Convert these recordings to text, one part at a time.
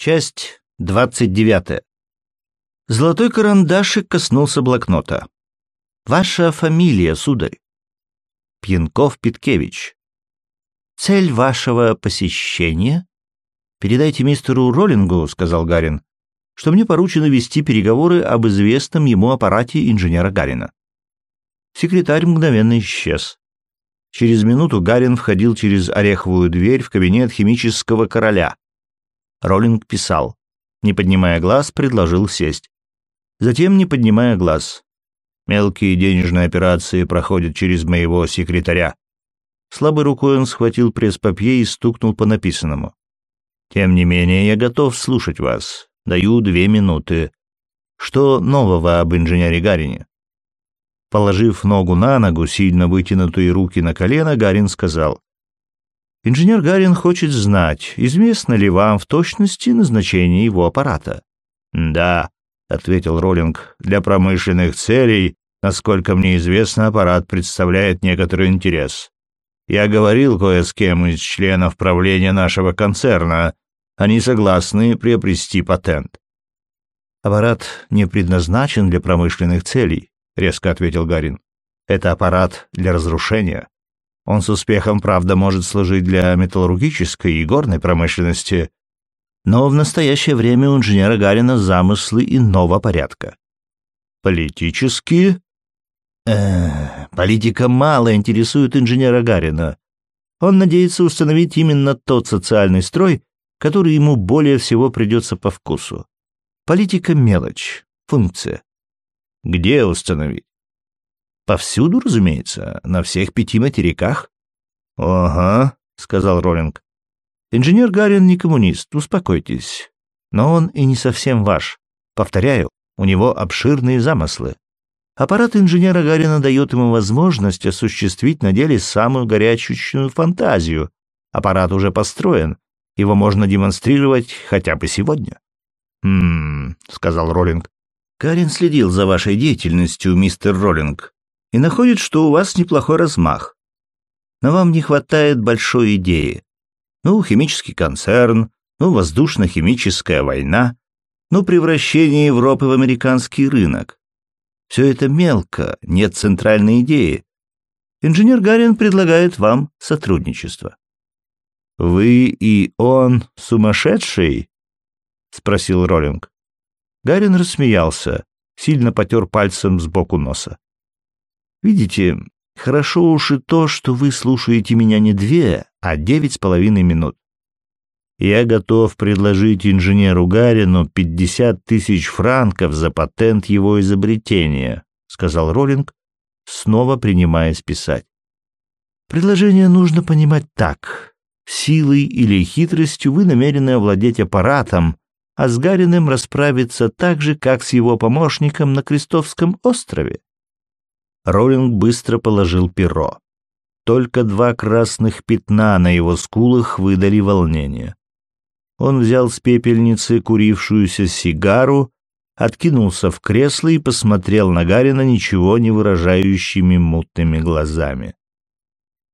Часть двадцать девятая. Золотой карандашик коснулся блокнота. Ваша фамилия, сударь? Пьянков Питкевич. Цель вашего посещения? Передайте мистеру Роллингу, сказал Гарин, что мне поручено вести переговоры об известном ему аппарате инженера Гарина. Секретарь мгновенно исчез. Через минуту Гарин входил через ореховую дверь в кабинет химического короля. Роллинг писал. Не поднимая глаз, предложил сесть. Затем, не поднимая глаз. Мелкие денежные операции проходят через моего секретаря. Слабой рукой он схватил пресс-папье и стукнул по написанному. Тем не менее, я готов слушать вас. Даю две минуты. Что нового об инженере Гарине? Положив ногу на ногу, сильно вытянутые руки на колено, Гарин сказал. «Инженер Гарин хочет знать, известно ли вам в точности назначение его аппарата?» «Да», — ответил Роллинг, — «для промышленных целей, насколько мне известно, аппарат представляет некоторый интерес. Я говорил кое с кем из членов правления нашего концерна. Они согласны приобрести патент». «Аппарат не предназначен для промышленных целей», резко ответил Гарин. Это аппарат для разрушения. Он с успехом, правда, может служить для металлургической и горной промышленности, но в настоящее время у инженера Гарина замыслы иного порядка. Политические? Э, политика мало интересует инженера Гарина. Он надеется установить именно тот социальный строй, который ему более всего придется по вкусу. Политика — мелочь, функция. Где установить? Повсюду, разумеется, на всех пяти материках. Ага, сказал Роллинг. Инженер Гарин не коммунист, успокойтесь. Но он и не совсем ваш. Повторяю, у него обширные замыслы. Аппарат инженера Гарина дает ему возможность осуществить на деле самую горячечную фантазию. Аппарат уже построен, его можно демонстрировать хотя бы сегодня. «Хм...» — сказал Роллинг. Карин следил за вашей деятельностью, мистер Роллинг, и находит, что у вас неплохой размах. Но вам не хватает большой идеи. Ну, химический концерн, ну, воздушно-химическая война, ну, превращение Европы в американский рынок. Все это мелко, нет центральной идеи. Инженер Гарин предлагает вам сотрудничество. «Вы и он сумасшедший?» — спросил Роллинг. Гарин рассмеялся, сильно потер пальцем сбоку носа. «Видите, хорошо уж и то, что вы слушаете меня не две, а девять с половиной минут. Я готов предложить инженеру Гарину пятьдесят тысяч франков за патент его изобретения», — сказал Роллинг, снова принимаясь писать. Предложение нужно понимать так. Силой или хитростью вы намерены овладеть аппаратом, а с Гариным расправиться так же, как с его помощником на Крестовском острове? Роллинг быстро положил перо. Только два красных пятна на его скулах выдали волнение. Он взял с пепельницы курившуюся сигару, откинулся в кресло и посмотрел на Гарина ничего не выражающими мутными глазами.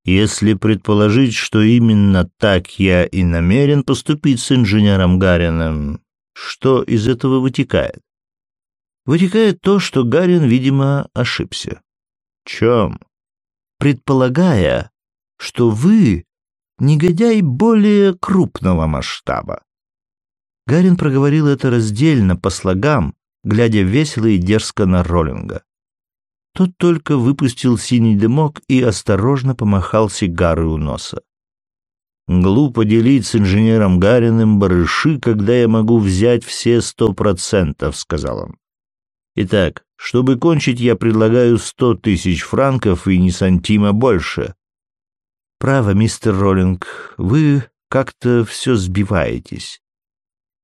Если предположить, что именно так я и намерен поступить с инженером Гарином, что из этого вытекает? Вытекает то, что Гарин, видимо, ошибся. Чем? Предполагая, что вы негодяй более крупного масштаба. Гарин проговорил это раздельно, по слогам, глядя весело и дерзко на Роллинга. Тот только выпустил синий дымок и осторожно помахал сигарой у носа. Глупо делить с инженером Гариным барыши, когда я могу взять все сто процентов, сказал он. Итак, чтобы кончить, я предлагаю сто тысяч франков и ни сантима больше. Право, мистер Роллинг, вы как-то все сбиваетесь.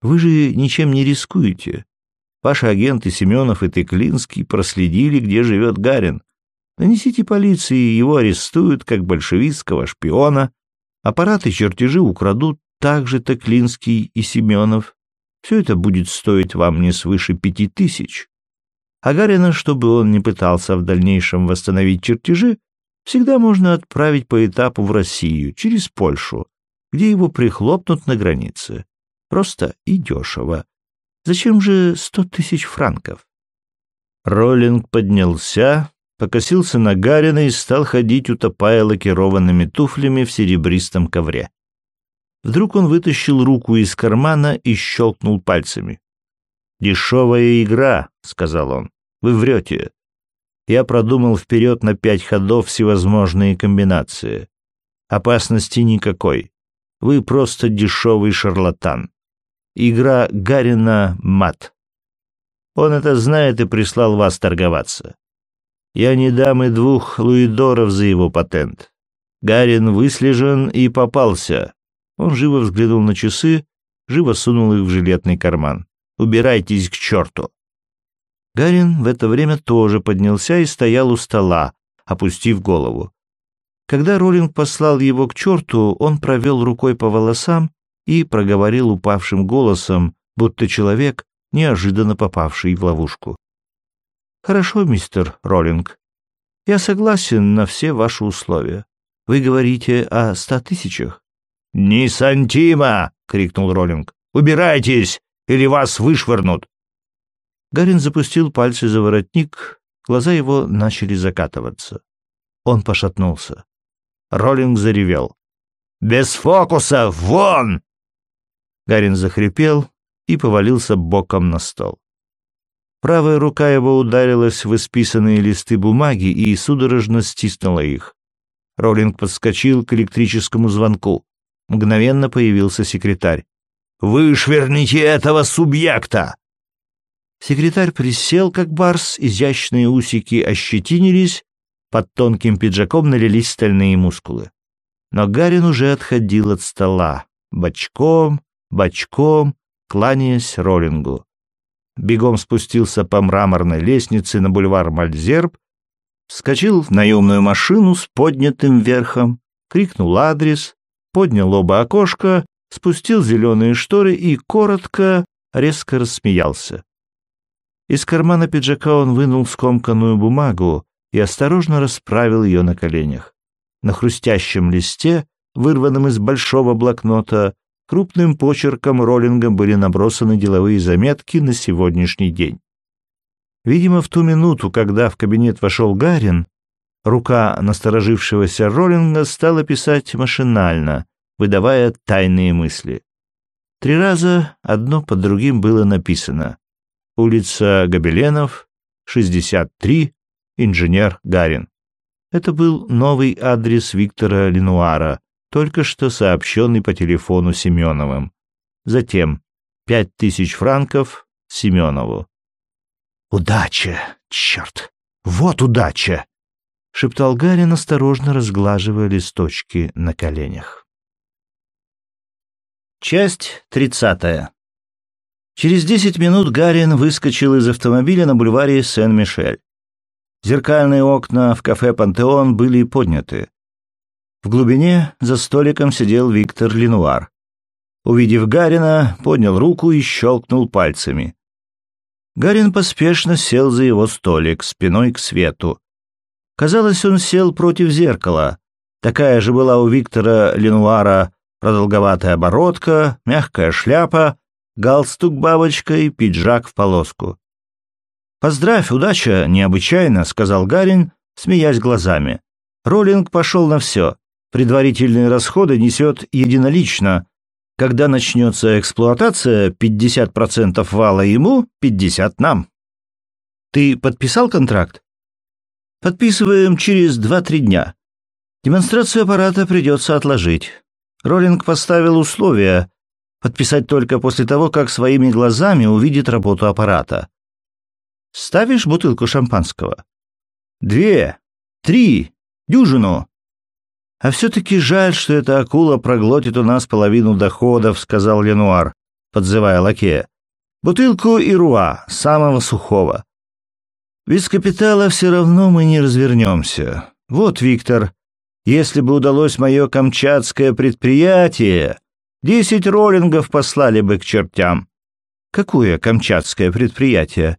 Вы же ничем не рискуете. Ваши агенты Семенов и Тыклинский проследили, где живет Гарин. Нанесите полиции, его арестуют как большевистского шпиона, Аппараты чертежи украдут также Токлинский и Семенов. Все это будет стоить вам не свыше пяти тысяч. Агарина, чтобы он не пытался в дальнейшем восстановить чертежи, всегда можно отправить по этапу в Россию, через Польшу, где его прихлопнут на границе. Просто и дешево. Зачем же сто тысяч франков? Роллинг поднялся, покосился на Гарина и стал ходить, утопая лакированными туфлями в серебристом ковре. Вдруг он вытащил руку из кармана и щелкнул пальцами. «Дешевая игра», — сказал он. «Вы врете. Я продумал вперед на пять ходов всевозможные комбинации. Опасности никакой. Вы просто дешевый шарлатан. Игра Гарина мат. Он это знает и прислал вас торговаться. Я не дам и двух луидоров за его патент. Гарин выслежен и попался. Он живо взглянул на часы, живо сунул их в жилетный карман. Убирайтесь к черту. Гарин в это время тоже поднялся и стоял у стола, опустив голову. Когда Роллинг послал его к черту, он провел рукой по волосам и проговорил упавшим голосом, будто человек, неожиданно попавший в ловушку. «Хорошо, мистер Роллинг. Я согласен на все ваши условия. Вы говорите о ста тысячах?» «Не сантима!» — крикнул Роллинг. «Убирайтесь, или вас вышвырнут!» Гарин запустил пальцы за воротник, глаза его начали закатываться. Он пошатнулся. Роллинг заревел. «Без фокуса! Вон!» Гарин захрипел и повалился боком на стол. Правая рука его ударилась в исписанные листы бумаги и судорожно стиснула их. Роллинг подскочил к электрическому звонку. Мгновенно появился секретарь. «Вышверните этого субъекта!» Секретарь присел, как барс, изящные усики ощетинились, под тонким пиджаком налились стальные мускулы. Но Гарин уже отходил от стола, бочком, бочком, кланяясь Роллингу. Бегом спустился по мраморной лестнице на бульвар Мальзерб, вскочил в наемную машину с поднятым верхом, крикнул адрес, поднял оба окошка, спустил зеленые шторы и коротко, резко рассмеялся. Из кармана пиджака он вынул скомканную бумагу и осторожно расправил ее на коленях. На хрустящем листе, вырванном из большого блокнота, крупным почерком роллинга были набросаны деловые заметки на сегодняшний день. Видимо, в ту минуту, когда в кабинет вошел Гарин, рука насторожившегося роллинга стала писать машинально, выдавая тайные мысли. Три раза одно под другим было написано улица Гобеленов, 63, инженер Гарин. Это был новый адрес Виктора Ленуара, только что сообщенный по телефону Семеновым. Затем пять тысяч франков Семенову. «Удача! Черт! Вот удача!» — шептал Гарин, осторожно разглаживая листочки на коленях. Часть тридцатая. Через десять минут Гарин выскочил из автомобиля на бульваре Сен-Мишель. Зеркальные окна в кафе «Пантеон» были подняты. В глубине за столиком сидел Виктор Ленуар. Увидев Гарина, поднял руку и щелкнул пальцами. Гарин поспешно сел за его столик, спиной к свету. Казалось, он сел против зеркала. Такая же была у Виктора Ленуара продолговатая бородка, мягкая шляпа, галстук бабочкой, пиджак в полоску. «Поздравь, удача, необычайно», — сказал Гарин, смеясь глазами. Роллинг пошел на все. Предварительные расходы несет единолично. Когда начнется эксплуатация, 50% вала ему, 50% нам. Ты подписал контракт? Подписываем через 2-3 дня. Демонстрацию аппарата придется отложить. Роллинг поставил условия подписать только после того, как своими глазами увидит работу аппарата. Ставишь бутылку шампанского? Две, три, дюжину. А все-таки жаль, что эта акула проглотит у нас половину доходов, сказал Ленуар, подзывая лакея. Бутылку и руа, самого сухого. Без капитала все равно мы не развернемся. Вот, Виктор, если бы удалось мое камчатское предприятие, десять роллингов послали бы к чертям. Какое камчатское предприятие?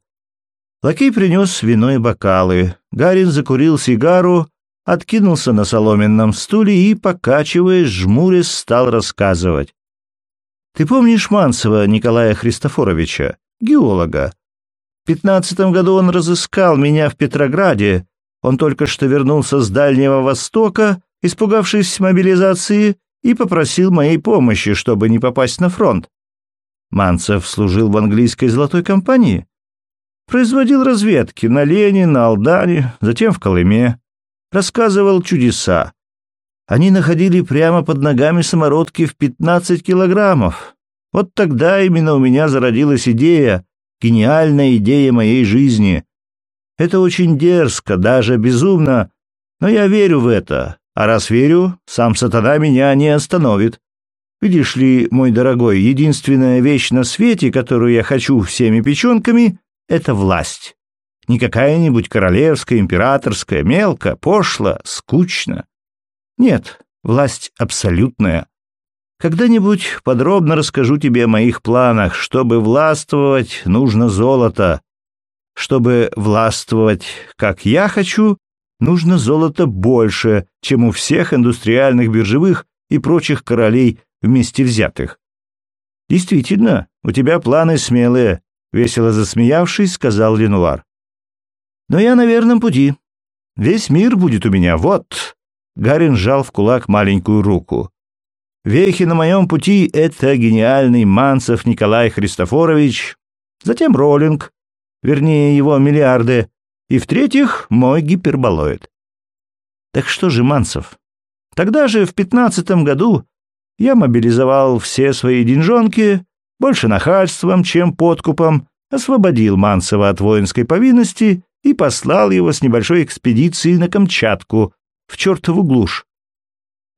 Лакей принес вино и бокалы. Гарин закурил сигару, откинулся на соломенном стуле и, покачиваясь, жмурясь, стал рассказывать. Ты помнишь Манцева Николая Христофоровича, геолога? В пятнадцатом году он разыскал меня в Петрограде. Он только что вернулся с Дальнего Востока, испугавшись мобилизации, и попросил моей помощи, чтобы не попасть на фронт. Манцев служил в английской золотой компании. Производил разведки на Лене, на Алдане, затем в Колыме. Рассказывал чудеса. Они находили прямо под ногами самородки в 15 килограммов. Вот тогда именно у меня зародилась идея, гениальная идея моей жизни. Это очень дерзко, даже безумно, но я верю в это. А раз верю, сам сатана меня не остановит. Видишь ли, мой дорогой, единственная вещь на свете, которую я хочу всеми печенками, — это власть. Не какая-нибудь королевская, императорская, мелко, пошло, скучно. Нет, власть абсолютная. Когда-нибудь подробно расскажу тебе о моих планах. Чтобы властвовать, нужно золото. Чтобы властвовать, как я хочу, нужно золото больше, чем у всех индустриальных биржевых и прочих королей вместе взятых. Действительно, у тебя планы смелые, весело засмеявшись, сказал Ленуар. Но я на верном пути. Весь мир будет у меня, вот. Гарин сжал в кулак маленькую руку. «Вехи на моем пути — это гениальный Манцев Николай Христофорович, затем Роллинг, вернее, его миллиарды, и, в-третьих, мой гиперболоид». Так что же Манцев? Тогда же, в пятнадцатом году, я мобилизовал все свои деньжонки, больше нахальством, чем подкупом, освободил Манцева от воинской повинности и послал его с небольшой экспедицией на Камчатку, в чертову глушь.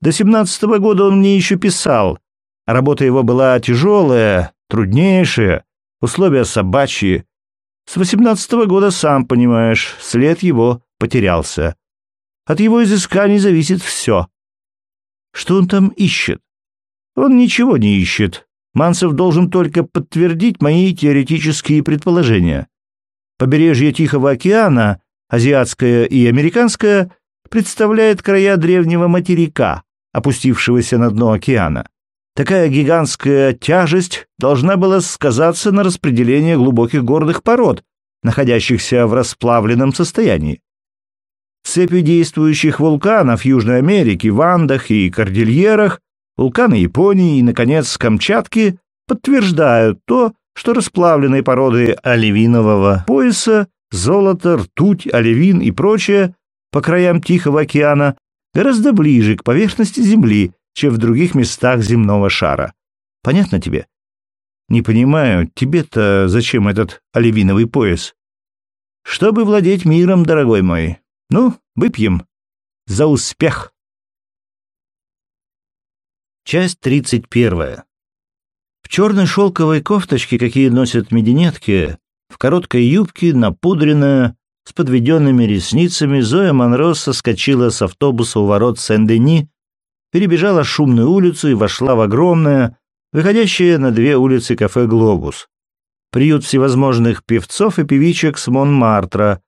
До семнадцатого года он мне еще писал. Работа его была тяжелая, труднейшая, условия собачьи. С восемнадцатого года, сам понимаешь, след его потерялся. От его изысканий зависит все. Что он там ищет? Он ничего не ищет. Манцев должен только подтвердить мои теоретические предположения. Побережье Тихого океана, азиатское и американское, представляет края древнего материка, опустившегося на дно океана. Такая гигантская тяжесть должна была сказаться на распределении глубоких горных пород, находящихся в расплавленном состоянии. Цепи действующих вулканов Южной Америки, в Андах и Кордильерах, вулканы Японии и, наконец, Камчатки подтверждают то, что расплавленные породы оливинового пояса, золото, ртуть, оливин и прочее по краям Тихого океана гораздо ближе к поверхности Земли, чем в других местах земного шара. Понятно тебе? Не понимаю, тебе-то зачем этот оливиновый пояс? Чтобы владеть миром, дорогой мой. Ну, выпьем. За успех. Часть тридцать первая. В черной шелковой кофточке, какие носят мединетки, в короткой юбке, напудренная, с подведенными ресницами Зоя Монро соскочила с автобуса у ворот Сен-Дени, перебежала шумную улицу и вошла в огромное, выходящее на две улицы кафе «Глобус». Приют всевозможных певцов и певичек с Монмартра,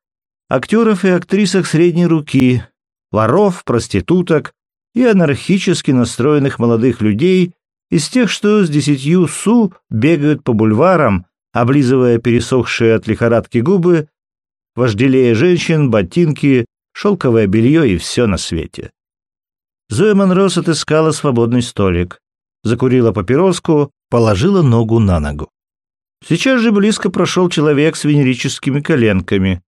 актеров и актрисок средней руки, воров, проституток и анархически настроенных молодых людей из тех, что с десятью су бегают по бульварам, облизывая пересохшие от лихорадки губы вожделея женщин, ботинки, шелковое белье и все на свете. Зоя Монрос отыскала свободный столик, закурила папироску, положила ногу на ногу. Сейчас же близко прошел человек с венерическими коленками.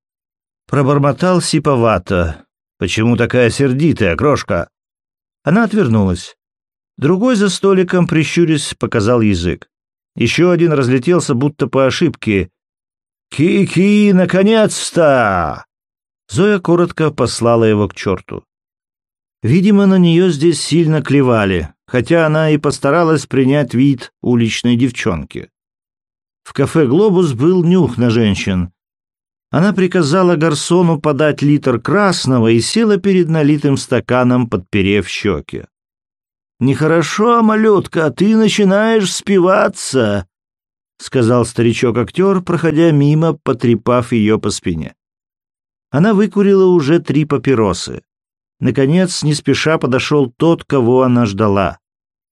Пробормотал сиповато. «Почему такая сердитая, крошка?» Она отвернулась. Другой за столиком, прищурясь, показал язык. Еще один разлетелся будто по ошибке, «Ки-ки, наконец-то!» Зоя коротко послала его к черту. Видимо, на нее здесь сильно клевали, хотя она и постаралась принять вид уличной девчонки. В кафе «Глобус» был нюх на женщин. Она приказала гарсону подать литр красного и села перед налитым стаканом, подперев щеки. «Нехорошо, малютка, ты начинаешь спиваться», — сказал старичок-актер, проходя мимо, потрепав ее по спине. Она выкурила уже три папиросы. Наконец, не спеша подошел тот, кого она ждала.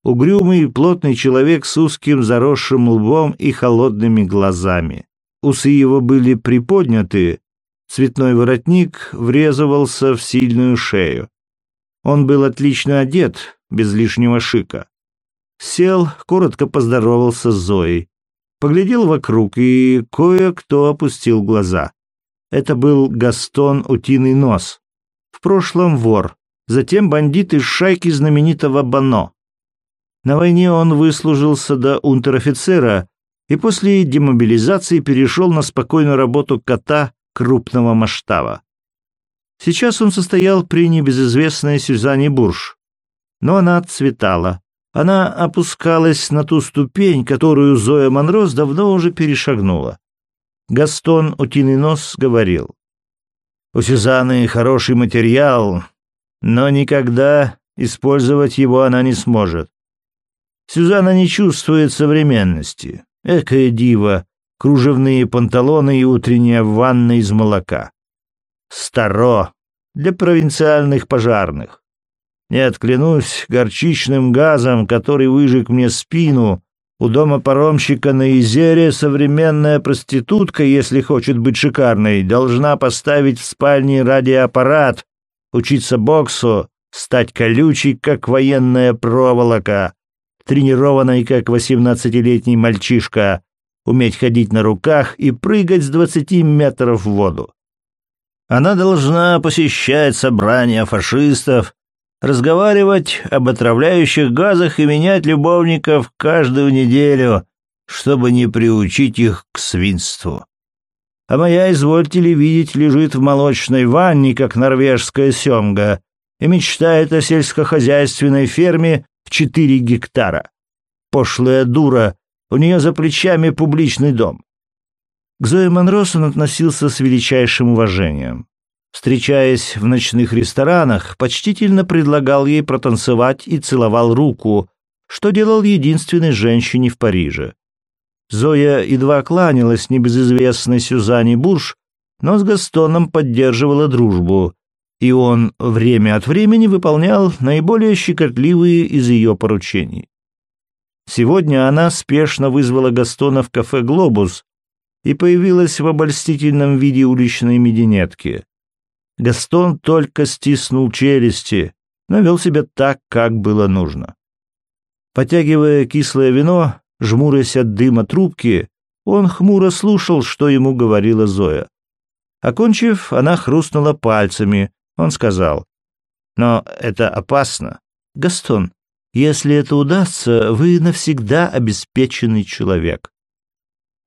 Угрюмый, плотный человек с узким заросшим лбом и холодными глазами. Усы его были приподняты, цветной воротник врезывался в сильную шею. Он был отлично одет, без лишнего шика. Сел, коротко поздоровался с Зоей. Поглядел вокруг, и кое-кто опустил глаза. Это был Гастон Утиный Нос. Прошлом вор, затем бандит из шайки знаменитого Бано. На войне он выслужился до унтер-офицера и после демобилизации перешел на спокойную работу кота крупного масштаба. Сейчас он состоял при небезызвестной Сюзанне Бурж. Но она отцветала. Она опускалась на ту ступень, которую Зоя Монрос давно уже перешагнула. Гастон Утиный Нос говорил. «У Сюзанны хороший материал, но никогда использовать его она не сможет. Сюзанна не чувствует современности. Экая дива, кружевные панталоны и утренняя ванна из молока. Старо для провинциальных пожарных. Нет, клянусь горчичным газом, который выжег мне спину. У дома паромщика на Изере современная проститутка, если хочет быть шикарной, должна поставить в спальне радиоаппарат, учиться боксу, стать колючей, как военная проволока, тренированной, как восемнадцатилетний мальчишка, уметь ходить на руках и прыгать с двадцати метров в воду. Она должна посещать собрания фашистов, разговаривать об отравляющих газах и менять любовников каждую неделю, чтобы не приучить их к свинству. А моя, извольте ли видеть, лежит в молочной ванне, как норвежская семга, и мечтает о сельскохозяйственной ферме в четыре гектара. Пошлая дура, у нее за плечами публичный дом. К Зое Монрос он относился с величайшим уважением. Встречаясь в ночных ресторанах, почтительно предлагал ей протанцевать и целовал руку, что делал единственной женщине в Париже. Зоя едва кланялась небезызвестной Сюзанне Бурж, но с Гастоном поддерживала дружбу, и он время от времени выполнял наиболее щекотливые из ее поручений. Сегодня она спешно вызвала Гастона в кафе «Глобус» и появилась в обольстительном виде уличной мединетки. Гастон только стиснул челюсти, но вел себя так, как было нужно. Потягивая кислое вино, жмурясь от дыма трубки, он хмуро слушал, что ему говорила Зоя. Окончив, она хрустнула пальцами, он сказал, «Но это опасно. Гастон, если это удастся, вы навсегда обеспеченный человек».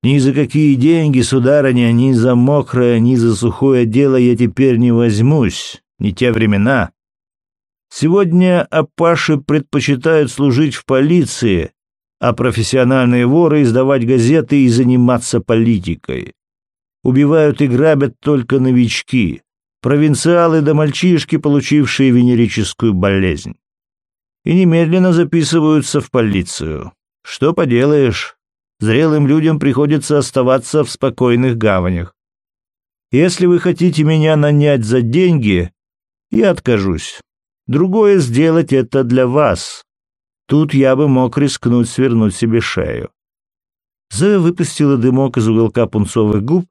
«Ни за какие деньги, сударыня, ни за мокрое, ни за сухое дело я теперь не возьмусь. Не те времена. Сегодня апаши предпочитают служить в полиции, а профессиональные воры издавать газеты и заниматься политикой. Убивают и грабят только новички провинциалы да мальчишки, получившие венерическую болезнь. И немедленно записываются в полицию. Что поделаешь, зрелым людям приходится оставаться в спокойных гаванях. Если вы хотите меня нанять за деньги, я откажусь. Другое сделать это для вас. Тут я бы мог рискнуть свернуть себе шею. Зоя выпустила дымок из уголка пунцовых губ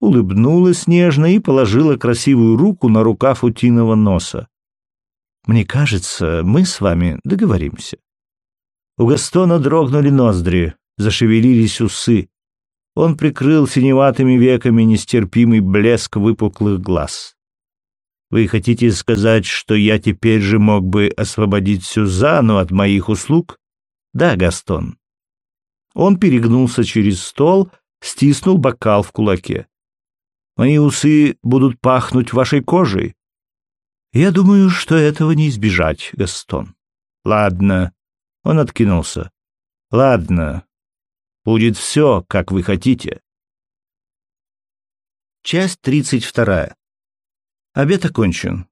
улыбнулась нежно и положила красивую руку на рукав утиного носа. «Мне кажется, мы с вами договоримся». У Гастона дрогнули ноздри, зашевелились усы. Он прикрыл синеватыми веками нестерпимый блеск выпуклых глаз. «Вы хотите сказать, что я теперь же мог бы освободить Сюзанну от моих услуг?» «Да, Гастон». Он перегнулся через стол, стиснул бокал в кулаке. Мои усы будут пахнуть вашей кожей. Я думаю, что этого не избежать, Гастон. Ладно. Он откинулся. Ладно. Будет все, как вы хотите. Часть тридцать вторая. Обед окончен.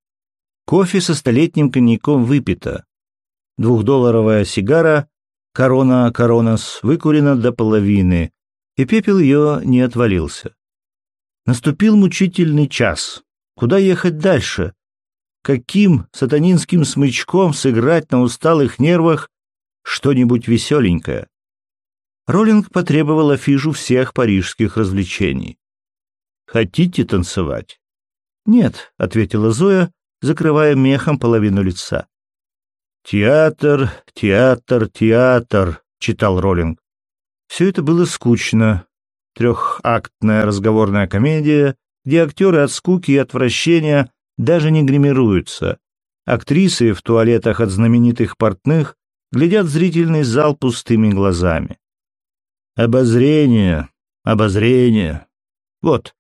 Кофе со столетним коньяком выпито. Двухдолларовая сигара «Корона Коронас» выкурена до половины, и пепел ее не отвалился. Наступил мучительный час. Куда ехать дальше? Каким сатанинским смычком сыграть на усталых нервах, что-нибудь веселенькое. Роллинг потребовал афишу всех парижских развлечений. «Хотите танцевать?» «Нет», — ответила Зоя, закрывая мехом половину лица. «Театр, театр, театр», — читал Роллинг. Все это было скучно. Трехактная разговорная комедия, где актеры от скуки и отвращения даже не гримируются. Актрисы в туалетах от знаменитых портных глядят в зрительный зал пустыми глазами. Обозрение, обозрение. Вот,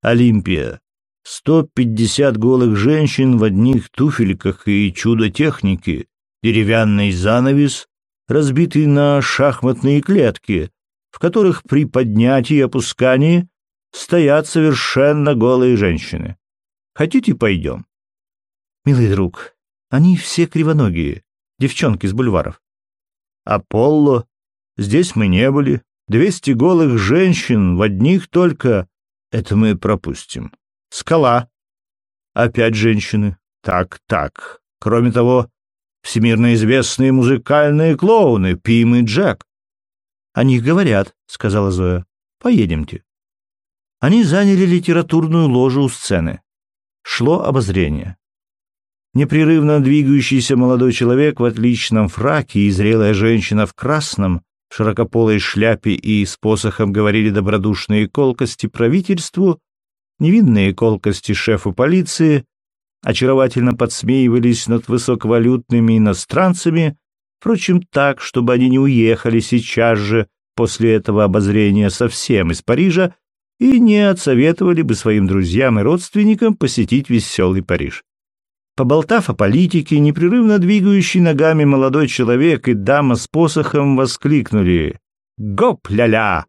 Олимпия. 150 голых женщин в одних туфельках и чудо техники, деревянный занавес, разбитый на шахматные клетки, в которых при поднятии и опускании стоят совершенно голые женщины. Хотите, пойдем? Милый друг, они все кривоногие, девчонки с бульваров. Аполло, здесь мы не были. Двести голых женщин в одних только... Это мы пропустим. Скала. Опять женщины. Так, так. Кроме того, всемирно известные музыкальные клоуны Пим и Джек. О них говорят, сказала Зоя. Поедемте. Они заняли литературную ложу у сцены. Шло обозрение. Непрерывно двигающийся молодой человек в отличном фраке и зрелая женщина в красном, в широкополой шляпе и с посохом говорили добродушные колкости правительству, невинные колкости шефу полиции, очаровательно подсмеивались над высоковалютными иностранцами, впрочем, так, чтобы они не уехали сейчас же после этого обозрения совсем из Парижа и не отсоветовали бы своим друзьям и родственникам посетить веселый Париж. Поболтав о политике, непрерывно двигающий ногами молодой человек и дама с посохом воскликнули «Гоп-ля-ля!»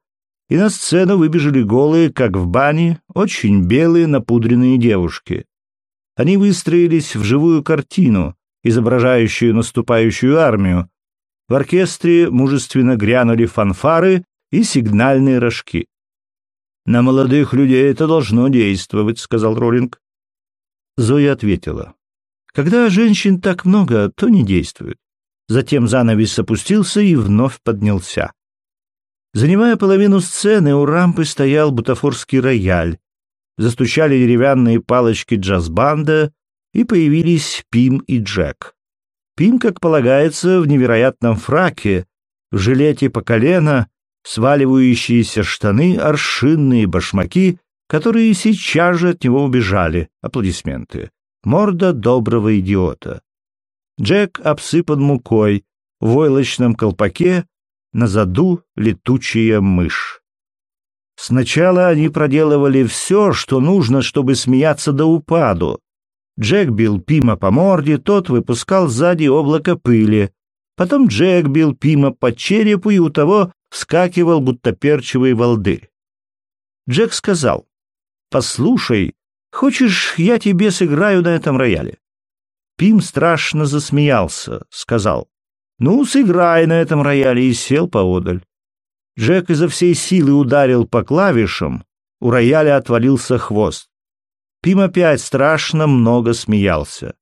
и на сцену выбежали голые, как в бане, очень белые напудренные девушки. Они выстроились в живую картину, изображающую наступающую армию. В оркестре мужественно грянули фанфары и сигнальные рожки. «На молодых людей это должно действовать», — сказал Роллинг. Зоя ответила. «Когда женщин так много, то не действует». Затем занавес опустился и вновь поднялся. Занимая половину сцены, у рампы стоял бутафорский рояль, застучали деревянные палочки джаз-банда, и появились Пим и Джек. Пим, как полагается, в невероятном фраке, в жилете по колено, сваливающиеся штаны, аршинные башмаки, которые сейчас же от него убежали. Аплодисменты. Морда доброго идиота. Джек обсыпан мукой, в войлочном колпаке, на заду летучая мышь. Сначала они проделывали все, что нужно, чтобы смеяться до упаду. Джек бил Пима по морде, тот выпускал сзади облако пыли. Потом Джек бил Пима по черепу, и у того вскакивал, будто перчевый волдырь. Джек сказал, «Послушай, хочешь, я тебе сыграю на этом рояле?» Пим страшно засмеялся, сказал, «Ну, сыграй на этом рояле» и сел поодаль. Джек изо всей силы ударил по клавишам, у рояля отвалился хвост. Пим опять страшно много смеялся.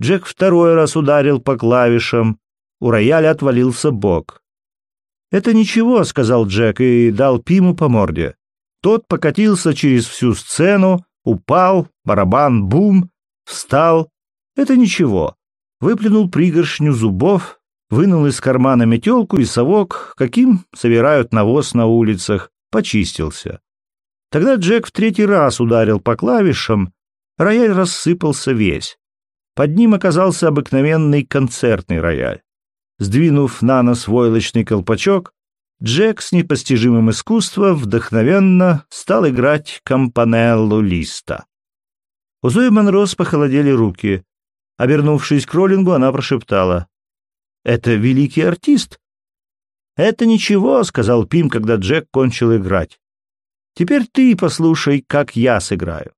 Джек второй раз ударил по клавишам, у рояля отвалился бок. «Это ничего», — сказал Джек и дал Пиму по морде. Тот покатился через всю сцену, упал, барабан бум, встал. «Это ничего». Выплюнул пригоршню зубов, вынул из кармана метелку и совок, каким собирают навоз на улицах, почистился. Тогда Джек в третий раз ударил по клавишам, рояль рассыпался весь. Под ним оказался обыкновенный концертный рояль. Сдвинув на нос войлочный колпачок, Джек с непостижимым искусством вдохновенно стал играть компанеллу Листа. У Зои Монрос похолодели руки. Обернувшись к Роллингу, она прошептала. Это великий артист. Это ничего, сказал Пим, когда Джек кончил играть. Теперь ты послушай, как я сыграю.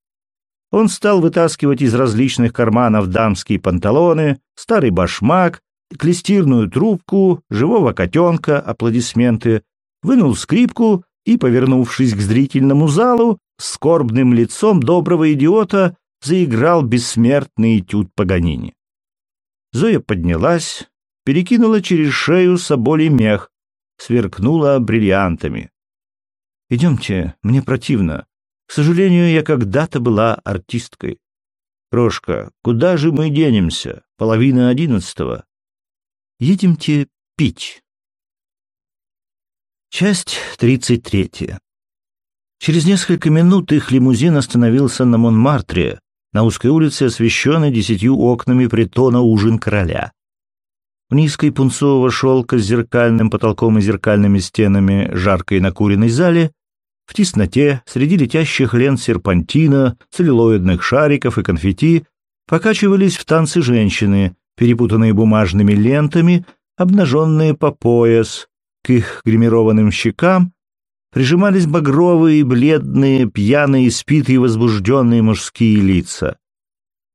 Он стал вытаскивать из различных карманов дамские панталоны, старый башмак, клестирную трубку, живого котенка, аплодисменты, вынул скрипку и, повернувшись к зрительному залу, скорбным лицом доброго идиота заиграл бессмертный этюд Паганини. Зоя поднялась, перекинула через шею соболей мех, сверкнула бриллиантами. «Идемте, мне противно. К сожалению, я когда-то была артисткой». «Крошка, куда же мы денемся? Половина одиннадцатого». «Едемте пить». Часть тридцать третья. Через несколько минут их лимузин остановился на Монмартре, на узкой улице, освещенной десятью окнами притона «Ужин короля». В низкой пунцового шелка с зеркальным потолком и зеркальными стенами жаркой накуренной зале, в тесноте, среди летящих лент серпантина, целлюлоидных шариков и конфетти, покачивались в танцы женщины, перепутанные бумажными лентами, обнаженные по пояс, к их гримированным щекам прижимались багровые, бледные, пьяные, спитые, возбужденные мужские лица.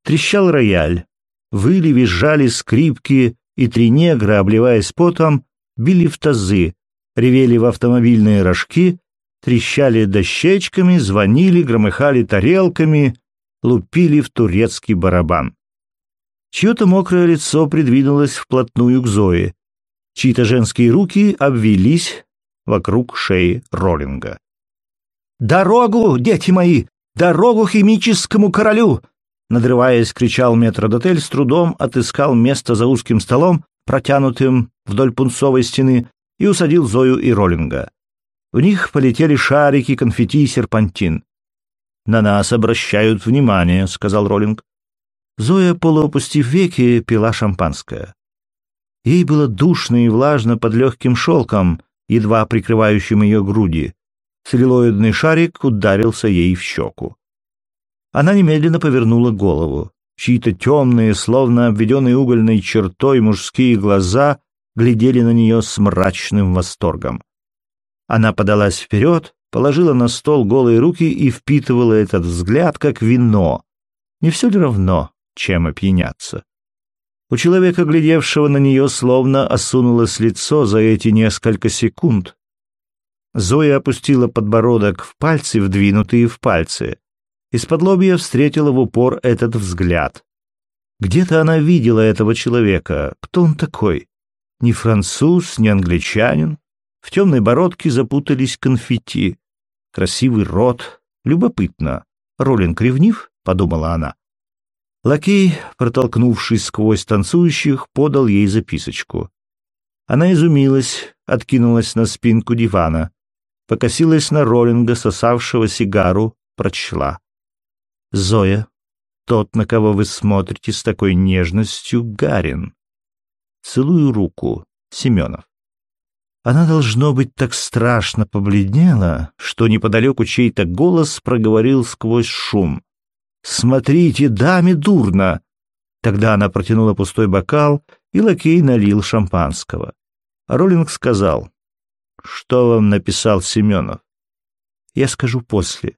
Трещал рояль. Выли, визжали скрипки, и три негра, обливаясь потом, били в тазы, ревели в автомобильные рожки, трещали дощечками, звонили, громыхали тарелками, лупили в турецкий барабан. Чье-то мокрое лицо придвинулось вплотную к Зое. Чьи-то женские руки обвелись вокруг шеи Роллинга. «Дорогу, дети мои! Дорогу химическому королю!» Надрываясь, кричал метродотель, с трудом отыскал место за узким столом, протянутым вдоль пунцовой стены, и усадил Зою и Роллинга. В них полетели шарики, конфетти и серпантин. «На нас обращают внимание», — сказал Роллинг. Зоя, полуопустив веки, пила шампанское. Ей было душно и влажно под легким шелком, едва прикрывающим ее груди. Целлюлоидный шарик ударился ей в щеку. Она немедленно повернула голову. Чьи-то темные, словно обведенные угольной чертой мужские глаза глядели на нее с мрачным восторгом. Она подалась вперед, положила на стол голые руки и впитывала этот взгляд, как вино. Не все ли равно, чем опьяняться? У человека, глядевшего на нее, словно осунулось лицо за эти несколько секунд. Зоя опустила подбородок в пальцы, вдвинутые в пальцы. Из-под лобья встретила в упор этот взгляд. Где-то она видела этого человека. Кто он такой? Ни француз, ни англичанин. В темной бородке запутались конфетти. Красивый рот. Любопытно. Роллинг ревнив? — подумала она. Лакей, протолкнувшись сквозь танцующих, подал ей записочку. Она изумилась, откинулась на спинку дивана, покосилась на Роллинга, сосавшего сигару, прочла. «Зоя, тот, на кого вы смотрите с такой нежностью, Гарин. Целую руку, Семенов». Она, должно быть, так страшно побледнела, что неподалеку чей-то голос проговорил сквозь шум. Смотрите, даме дурно!» Тогда она протянула пустой бокал, и лакей налил шампанского. Роллинг сказал, «Что вам написал Семенов?» «Я скажу после.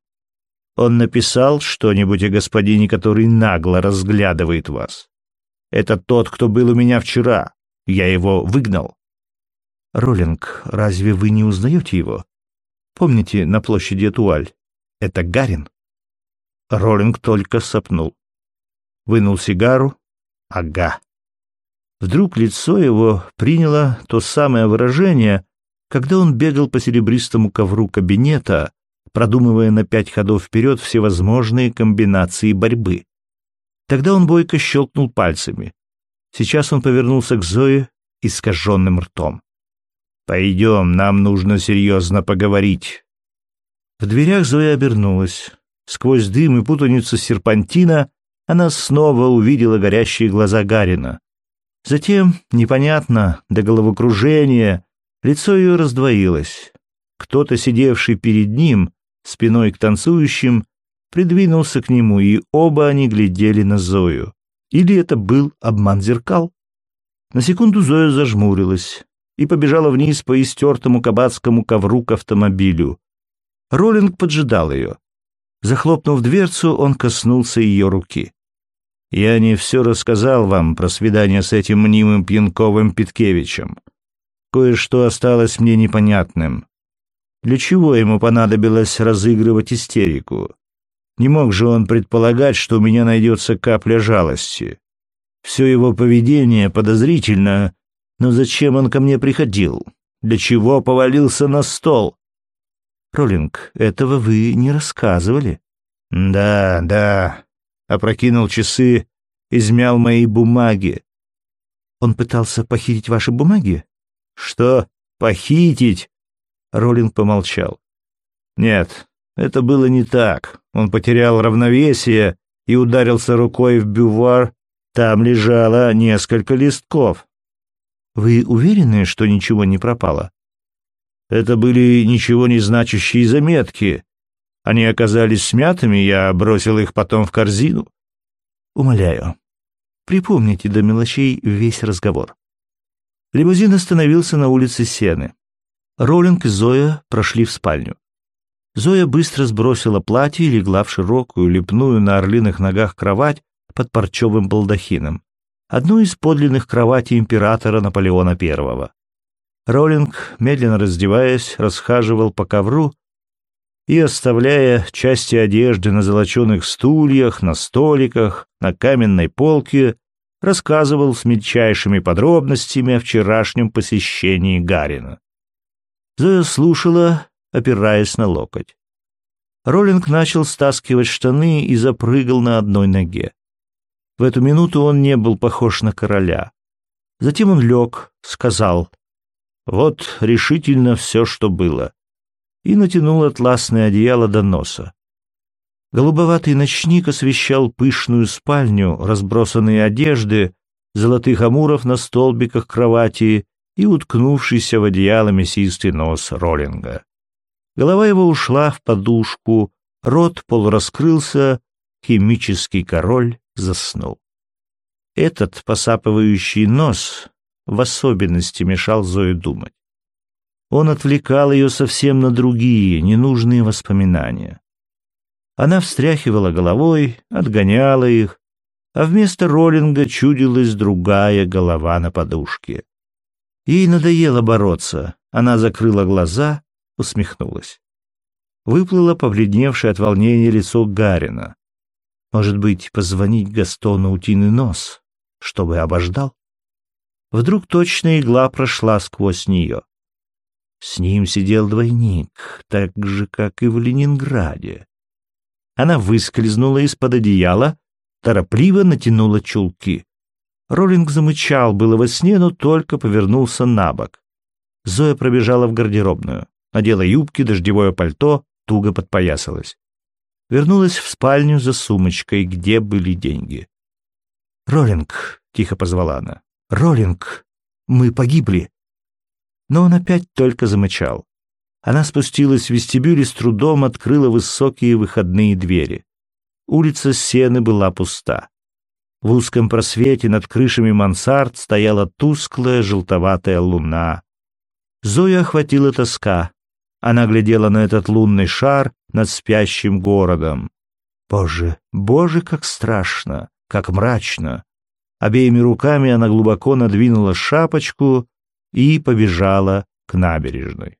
Он написал что-нибудь о господине, который нагло разглядывает вас. Это тот, кто был у меня вчера. Я его выгнал». «Роллинг, разве вы не узнаете его? Помните на площади Этуаль? Это Гарин?» Роллинг только сопнул. Вынул сигару. Ага. Вдруг лицо его приняло то самое выражение, когда он бегал по серебристому ковру кабинета, продумывая на пять ходов вперед всевозможные комбинации борьбы. Тогда он бойко щелкнул пальцами. Сейчас он повернулся к Зое искаженным ртом. «Пойдем, нам нужно серьезно поговорить». В дверях Зоя обернулась. Сквозь дым и путаницу серпантина она снова увидела горящие глаза Гарина. Затем, непонятно, до головокружения, лицо ее раздвоилось. Кто-то, сидевший перед ним, спиной к танцующим, придвинулся к нему, и оба они глядели на Зою. Или это был обман зеркал? На секунду Зоя зажмурилась и побежала вниз по истертому кабацкому ковру к автомобилю. Роллинг поджидал ее. Захлопнув дверцу, он коснулся ее руки. «Я не все рассказал вам про свидание с этим мнимым Пьянковым Питкевичем. Кое-что осталось мне непонятным. Для чего ему понадобилось разыгрывать истерику? Не мог же он предполагать, что у меня найдется капля жалости. Все его поведение подозрительно, Но зачем он ко мне приходил? Для чего повалился на стол? Роллинг, этого вы не рассказывали. Да, да. Опрокинул часы, измял мои бумаги. Он пытался похитить ваши бумаги? Что? Похитить? Роллинг помолчал. Нет, это было не так. Он потерял равновесие и ударился рукой в бювар. Там лежало несколько листков. Вы уверены, что ничего не пропало? Это были ничего не значащие заметки. Они оказались смятыми, я бросил их потом в корзину. Умоляю, припомните до мелочей весь разговор. Лимузин остановился на улице Сены. Роллинг и Зоя прошли в спальню. Зоя быстро сбросила платье и легла в широкую, лепную на орлиных ногах кровать под парчевым балдахином, одну из подлинных кроватей императора Наполеона I. Роллинг, медленно раздеваясь, расхаживал по ковру и, оставляя части одежды на золоченых стульях, на столиках, на каменной полке, рассказывал с мельчайшими подробностями о вчерашнем посещении Гарина. Зоя слушала, опираясь на локоть. Роллинг начал стаскивать штаны и запрыгал на одной ноге. В эту минуту он не был похож на короля. Затем он лег, сказал «Вот решительно все, что было», и натянул атласное одеяло до носа. Голубоватый ночник освещал пышную спальню, разбросанные одежды, золотых амуров на столбиках кровати и уткнувшийся в одеяло мясистый нос Роллинга. Голова его ушла в подушку, рот полураскрылся, химический король заснул. Этот посапывающий нос в особенности мешал Зое думать. Он отвлекал ее совсем на другие, ненужные воспоминания. Она встряхивала головой, отгоняла их, а вместо роллинга чудилась другая голова на подушке. Ей надоело бороться, она закрыла глаза усмехнулась. Выплыло побледневшее от волнения лицо Гарина. Может быть, позвонить Гастону Утиный Нос, чтобы обождал? Вдруг точная игла прошла сквозь нее. С ним сидел двойник, так же, как и в Ленинграде. Она выскользнула из-под одеяла, торопливо натянула чулки. Роллинг замычал было во сне, но только повернулся на бок. Зоя пробежала в гардеробную надела юбки, дождевое пальто, туго подпоясалась. Вернулась в спальню за сумочкой, где были деньги. «Роллинг!» — тихо позвала она. «Роллинг! Мы погибли!» Но он опять только замычал. Она спустилась в вестибюль и с трудом открыла высокие выходные двери. Улица Сены была пуста. В узком просвете над крышами мансард стояла тусклая желтоватая луна. Зоя охватила тоска. Она глядела на этот лунный шар над спящим городом. Боже, боже, как страшно, как мрачно. Обеими руками она глубоко надвинула шапочку и побежала к набережной.